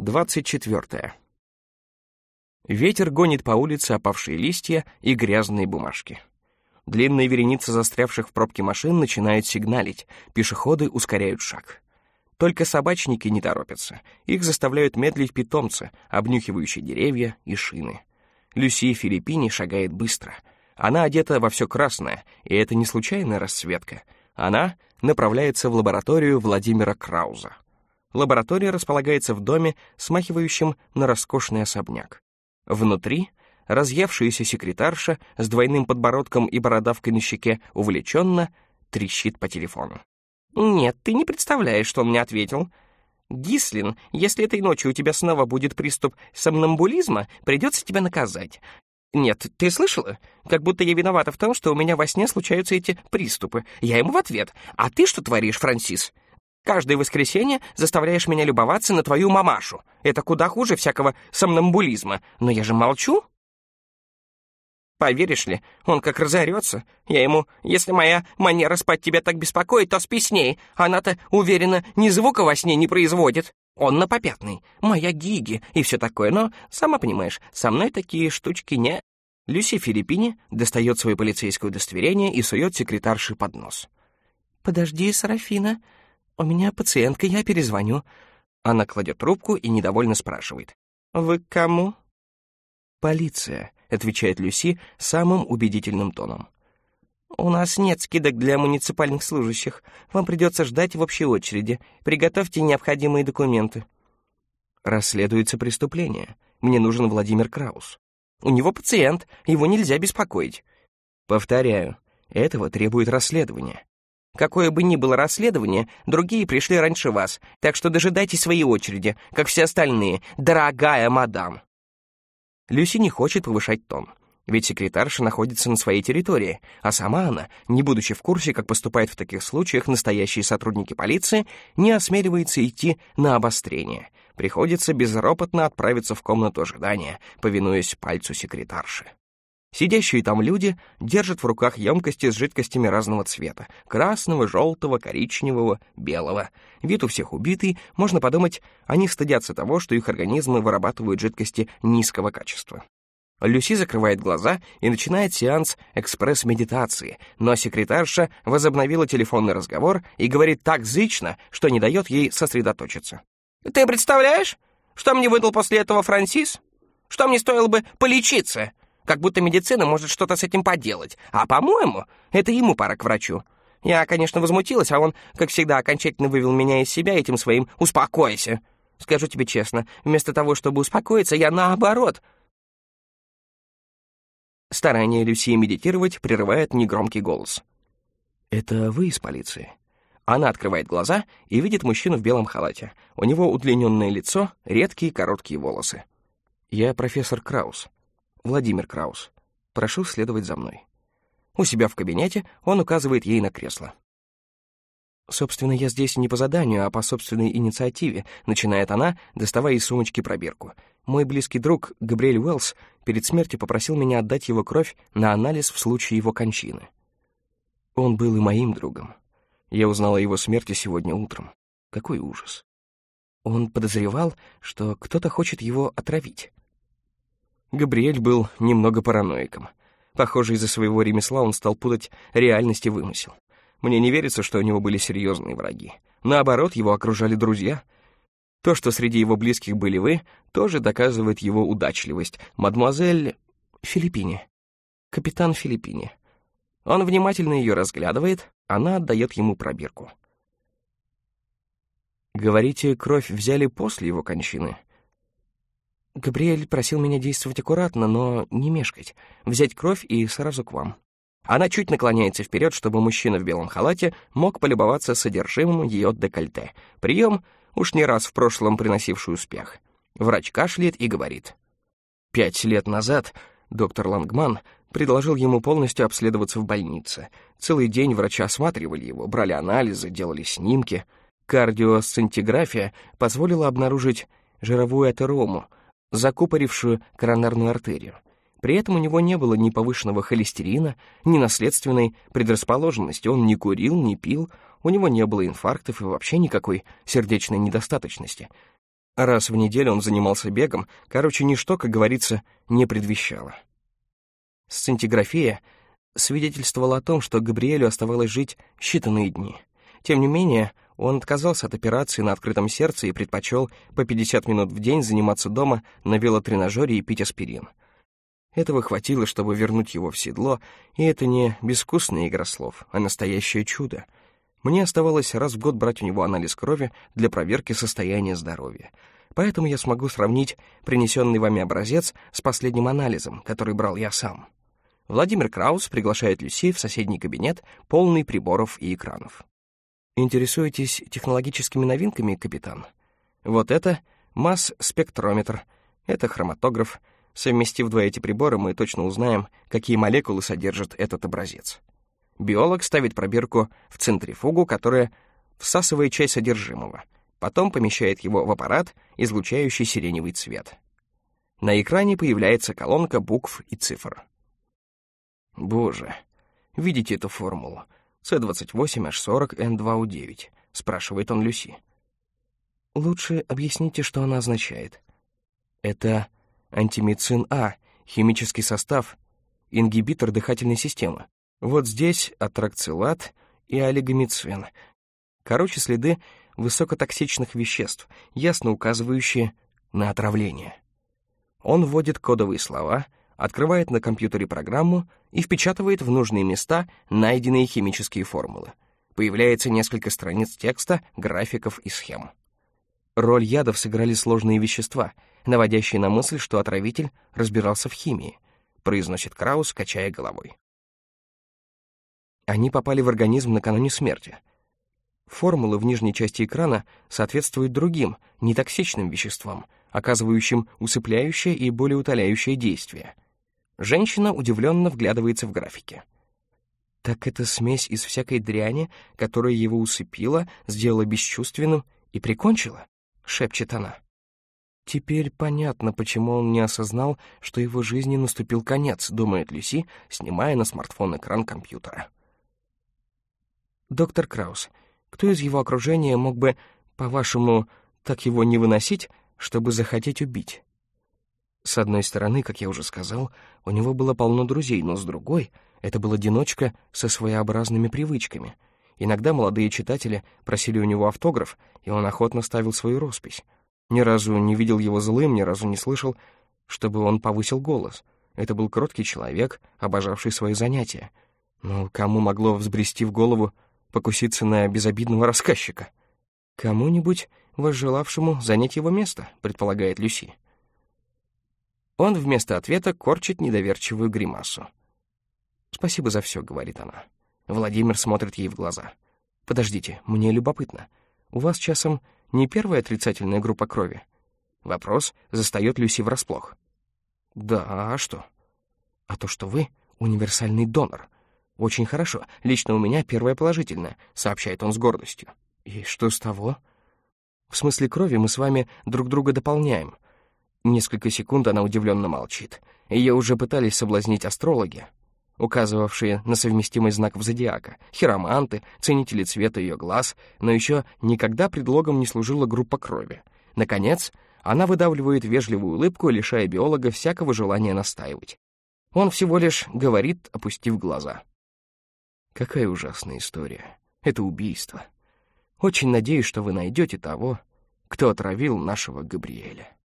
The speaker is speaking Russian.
24. Ветер гонит по улице опавшие листья и грязные бумажки. Длинная вереница застрявших в пробке машин начинает сигналить, пешеходы ускоряют шаг. Только собачники не торопятся, их заставляют медлить питомцы, обнюхивающие деревья и шины. Люси Филиппини шагает быстро. Она одета во все красное, и это не случайная расцветка. Она направляется в лабораторию Владимира Крауза. Лаборатория располагается в доме, смахивающем на роскошный особняк. Внутри разъявшаяся секретарша с двойным подбородком и бородавкой на щеке увлеченно трещит по телефону. «Нет, ты не представляешь, что он мне ответил. Гислин, если этой ночью у тебя снова будет приступ сомнамбулизма, придется тебя наказать. Нет, ты слышала? Как будто я виновата в том, что у меня во сне случаются эти приступы. Я ему в ответ. А ты что творишь, Франсис? Каждое воскресенье заставляешь меня любоваться на твою мамашу. Это куда хуже всякого сомнамбулизма. Но я же молчу. Поверишь ли, он как разорется. Я ему, если моя манера спать тебя так беспокоит, то спи с ней. Она-то, уверена, ни звука во сне не производит. Он на попятный, моя гиги и все такое, но, сама понимаешь, со мной такие штучки не... Люси Филиппини достает свое полицейское удостоверение и сует секретарши под нос. «Подожди, Сарафина, у меня пациентка, я перезвоню». Она кладет трубку и недовольно спрашивает. «Вы к кому?» «Полиция», — отвечает Люси самым убедительным тоном. «У нас нет скидок для муниципальных служащих. Вам придется ждать в общей очереди. Приготовьте необходимые документы». «Расследуется преступление. Мне нужен Владимир Краус. У него пациент, его нельзя беспокоить». «Повторяю, этого требует расследование. Какое бы ни было расследование, другие пришли раньше вас, так что дожидайтесь своей очереди, как все остальные, дорогая мадам». Люси не хочет повышать тон, ведь секретарша находится на своей территории, а сама она, не будучи в курсе, как поступают в таких случаях настоящие сотрудники полиции, не осмеливается идти на обострение. Приходится безропотно отправиться в комнату ожидания, повинуясь пальцу секретарши. Сидящие там люди держат в руках емкости с жидкостями разного цвета — красного, желтого, коричневого, белого. Вид у всех убитый, можно подумать, они стыдятся того, что их организмы вырабатывают жидкости низкого качества. Люси закрывает глаза и начинает сеанс экспресс-медитации, но секретарша возобновила телефонный разговор и говорит так зычно, что не дает ей сосредоточиться. «Ты представляешь, что мне выдал после этого Франсис? Что мне стоило бы полечиться?» Как будто медицина может что-то с этим поделать. А, по-моему, это ему пора к врачу. Я, конечно, возмутилась, а он, как всегда, окончательно вывел меня из себя этим своим «успокойся». Скажу тебе честно, вместо того, чтобы успокоиться, я наоборот. Старание Люси медитировать прерывает негромкий голос. «Это вы из полиции?» Она открывает глаза и видит мужчину в белом халате. У него удлиненное лицо, редкие короткие волосы. «Я профессор Краус. Владимир Краус. Прошу следовать за мной. У себя в кабинете он указывает ей на кресло. «Собственно, я здесь не по заданию, а по собственной инициативе», начинает она, доставая из сумочки пробирку. «Мой близкий друг Габриэль Уэллс перед смертью попросил меня отдать его кровь на анализ в случае его кончины. Он был и моим другом. Я узнала о его смерти сегодня утром. Какой ужас. Он подозревал, что кто-то хочет его отравить. Габриэль был немного параноиком. Похоже, из-за своего ремесла он стал путать реальность и вымысел. Мне не верится, что у него были серьезные враги. Наоборот, его окружали друзья. То, что среди его близких были вы, тоже доказывает его удачливость. Мадемуазель Филиппини. Капитан Филиппини. Он внимательно ее разглядывает, она отдает ему пробирку. «Говорите, кровь взяли после его кончины?» Габриэль просил меня действовать аккуратно, но не мешкать, взять кровь и сразу к вам. Она чуть наклоняется вперед, чтобы мужчина в белом халате мог полюбоваться содержимым ее декольте. Прием, уж не раз в прошлом приносивший успех. Врач кашляет и говорит. Пять лет назад доктор Лангман предложил ему полностью обследоваться в больнице. Целый день врачи осматривали его, брали анализы, делали снимки. Кардиосцинтиграфия позволила обнаружить жировую атерому — закупорившую коронарную артерию. При этом у него не было ни повышенного холестерина, ни наследственной предрасположенности, он не курил, не пил, у него не было инфарктов и вообще никакой сердечной недостаточности. Раз в неделю он занимался бегом, короче, ничто, как говорится, не предвещало. Сцинтиграфия свидетельствовала о том, что Габриэлю оставалось жить считанные дни. Тем не менее, он отказался от операции на открытом сердце и предпочел по 50 минут в день заниматься дома на велотренажере и пить аспирин. Этого хватило, чтобы вернуть его в седло, и это не безвкусная игра слов, а настоящее чудо. Мне оставалось раз в год брать у него анализ крови для проверки состояния здоровья. Поэтому я смогу сравнить принесенный вами образец с последним анализом, который брал я сам. Владимир Краус приглашает Люси в соседний кабинет, полный приборов и экранов. Интересуетесь технологическими новинками, капитан? Вот это масс-спектрометр, это хроматограф. Совместив два эти прибора, мы точно узнаем, какие молекулы содержит этот образец. Биолог ставит пробирку в центрифугу, которая всасывает часть содержимого, потом помещает его в аппарат, излучающий сиреневый цвет. На экране появляется колонка букв и цифр. Боже, видите эту формулу? С28H40N2U9, спрашивает он Люси. Лучше объясните, что она означает. Это антимицин А, химический состав, ингибитор дыхательной системы. Вот здесь атракцилат и олигомицин. Короче, следы высокотоксичных веществ, ясно указывающие на отравление. Он вводит кодовые слова — открывает на компьютере программу и впечатывает в нужные места найденные химические формулы. Появляется несколько страниц текста, графиков и схем. Роль ядов сыграли сложные вещества, наводящие на мысль, что отравитель разбирался в химии, произносит Краус, качая головой. Они попали в организм накануне смерти. Формулы в нижней части экрана соответствуют другим, нетоксичным веществам, оказывающим усыпляющее и более утоляющее действие — Женщина удивленно вглядывается в графики. Так это смесь из всякой дряни, которая его усыпила, сделала бесчувственным и прикончила, шепчет она. Теперь понятно, почему он не осознал, что его жизни наступил конец, думает Люси, снимая на смартфон экран компьютера. Доктор Краус, кто из его окружения мог бы, по-вашему, так его не выносить, чтобы захотеть убить? С одной стороны, как я уже сказал, у него было полно друзей, но с другой — это был одиночка со своеобразными привычками. Иногда молодые читатели просили у него автограф, и он охотно ставил свою роспись. Ни разу не видел его злым, ни разу не слышал, чтобы он повысил голос. Это был кроткий человек, обожавший свои занятия. Но кому могло взбрести в голову покуситься на безобидного рассказчика? Кому-нибудь, возжелавшему занять его место, предполагает Люси. Он вместо ответа корчит недоверчивую гримасу. «Спасибо за все», — говорит она. Владимир смотрит ей в глаза. «Подождите, мне любопытно. У вас часом не первая отрицательная группа крови?» Вопрос застает Люси врасплох. «Да, а что?» «А то, что вы универсальный донор. Очень хорошо. Лично у меня первая положительная», — сообщает он с гордостью. «И что с того?» «В смысле крови мы с вами друг друга дополняем. Несколько секунд она удивленно молчит. Ее уже пытались соблазнить астрологи, указывавшие на совместимость знаков зодиака, хироманты, ценители цвета ее глаз, но еще никогда предлогом не служила группа крови. Наконец, она выдавливает вежливую улыбку, лишая биолога всякого желания настаивать. Он всего лишь говорит, опустив глаза. Какая ужасная история. Это убийство. Очень надеюсь, что вы найдете того, кто отравил нашего Габриэля.